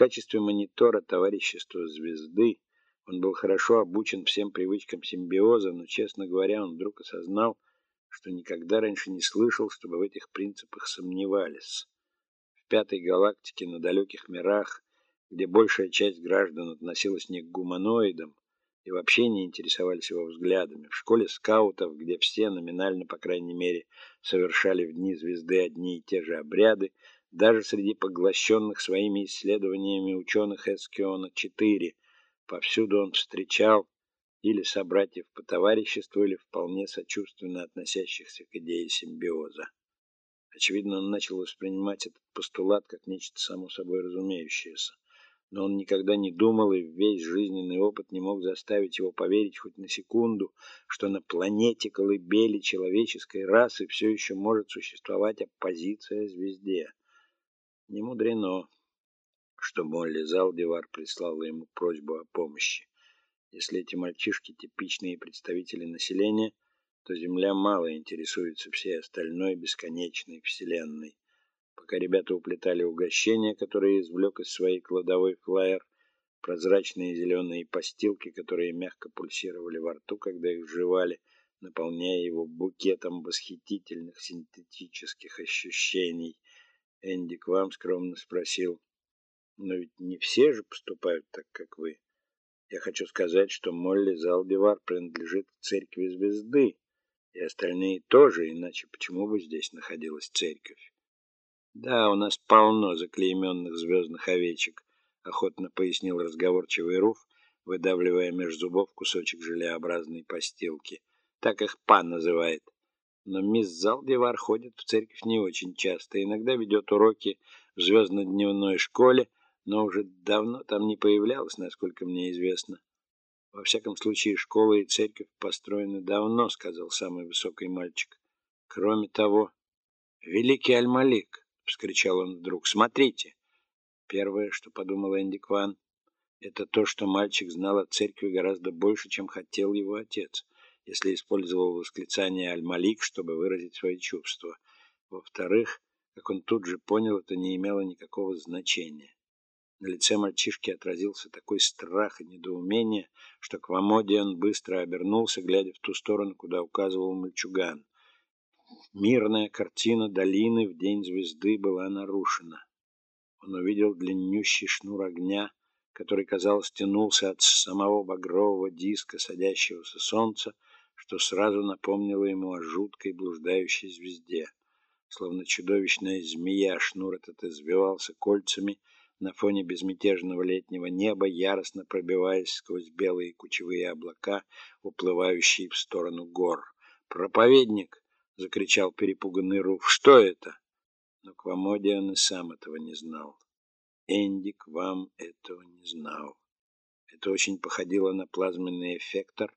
качестве монитора товарищества «Звезды» он был хорошо обучен всем привычкам симбиоза, но, честно говоря, он вдруг осознал, что никогда раньше не слышал, чтобы в этих принципах сомневались. В пятой галактике на далеких мирах, где большая часть граждан относилась не к гуманоидам и вообще не интересовались его взглядами, в школе скаутов, где все номинально, по крайней мере, совершали в дни звезды одни и те же обряды, даже среди поглощенных своими исследованиями ученых Эскиона-4 повсюду он встречал или собратьев по товариществу, или вполне сочувственно относящихся к идее симбиоза. Очевидно, он начал воспринимать этот постулат как нечто само собой разумеющееся. Но он никогда не думал, и весь жизненный опыт не мог заставить его поверить хоть на секунду, что на планете колыбели человеческой расы все еще может существовать оппозиция звезде. Не мудрено, что Молли Залдивар прислала ему просьбу о помощи. Если эти мальчишки типичные представители населения, то Земля мало интересуется всей остальной бесконечной вселенной. Пока ребята уплетали угощения, которые извлек из своей кладовой флайер, прозрачные зеленые постилки, которые мягко пульсировали во рту, когда их жевали, наполняя его букетом восхитительных синтетических ощущений — Энди к вам скромно спросил. Но ведь не все же поступают так, как вы. Я хочу сказать, что Молли Залдивар принадлежит к церкви звезды, и остальные тоже, иначе почему бы здесь находилась церковь? Да, у нас полно заклейменных звездных овечек, охотно пояснил разговорчивый Руф, выдавливая меж зубов кусочек желеобразной постилки. Так их пан называет но мисс Залдивар ходит в церковь не очень часто. Иногда ведет уроки в звездно-дневной школе, но уже давно там не появлялась, насколько мне известно. Во всяком случае, школа и церковь построены давно, сказал самый высокий мальчик. Кроме того, великий Аль-Малик, вскричал он вдруг, смотрите. Первое, что подумал Энди Кван, это то, что мальчик знал о церкви гораздо больше, чем хотел его отец если использовал восклицание «Аль-Малик», чтобы выразить свои чувства. Во-вторых, как он тут же понял, это не имело никакого значения. На лице мальчишки отразился такой страх и недоумение, что к Вамоде он быстро обернулся, глядя в ту сторону, куда указывал мальчуган. Мирная картина долины в день звезды была нарушена. Он увидел длиннющий шнур огня, который, казалось, тянулся от самого багрового диска садящегося солнца что сразу напомнило ему о жуткой блуждающей звезде. Словно чудовищная змея, шнур этот извивался кольцами на фоне безмятежного летнего неба, яростно пробиваясь сквозь белые кучевые облака, уплывающие в сторону гор. «Проповедник!» — закричал перепуганный Руф. «Что это?» Но Квамоди он и сам этого не знал. Эндик вам этого не знал. Это очень походило на плазменный эффектор,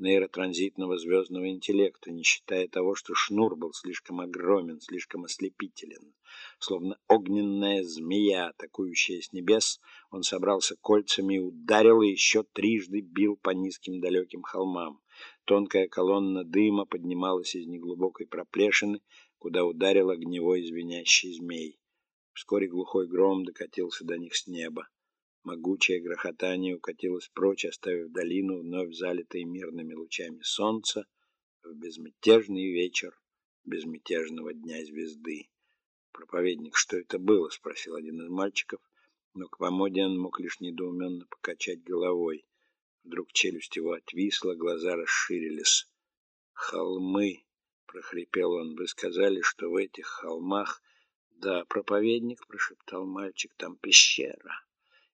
нейротранзитного звездного интеллекта, не считая того, что шнур был слишком огромен, слишком ослепителен. Словно огненная змея, атакующая с небес, он собрался кольцами и ударил, и еще трижды бил по низким далеким холмам. Тонкая колонна дыма поднималась из неглубокой проплешины, куда ударил огневой звенящий змей. Вскоре глухой гром докатился до них с неба. Могучее грохотание укатилось прочь, оставив долину, вновь залитой мирными лучами солнца, в безмятежный вечер безмятежного дня звезды. «Проповедник, что это было?» — спросил один из мальчиков, но Квамодиан мог лишь недоуменно покачать головой. Вдруг челюсть его отвисла, глаза расширились. «Холмы!» — прохрипел он. «Вы сказали, что в этих холмах...» «Да, проповедник!» — прошептал мальчик. «Там пещера!»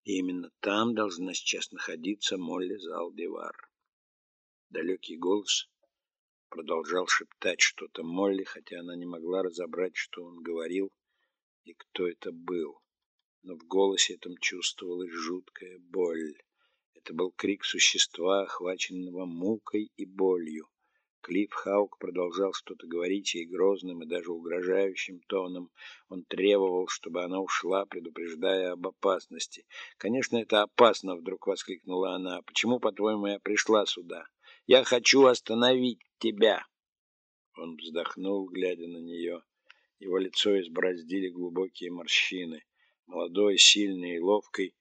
И именно там должна сейчас находиться Молли Залдивар. Далекий голос продолжал шептать что-то Молли, хотя она не могла разобрать, что он говорил и кто это был. Но в голосе этом чувствовалась жуткая боль. Это был крик существа, охваченного мукой и болью. Клифф Хаук продолжал что-то говорить ей грозным и даже угрожающим тоном. Он требовал, чтобы она ушла, предупреждая об опасности. «Конечно, это опасно!» — вдруг воскликнула она. «Почему, по-твоему, я пришла сюда? Я хочу остановить тебя!» Он вздохнул, глядя на нее. Его лицо избороздили глубокие морщины. молодой, сильный и ловкий,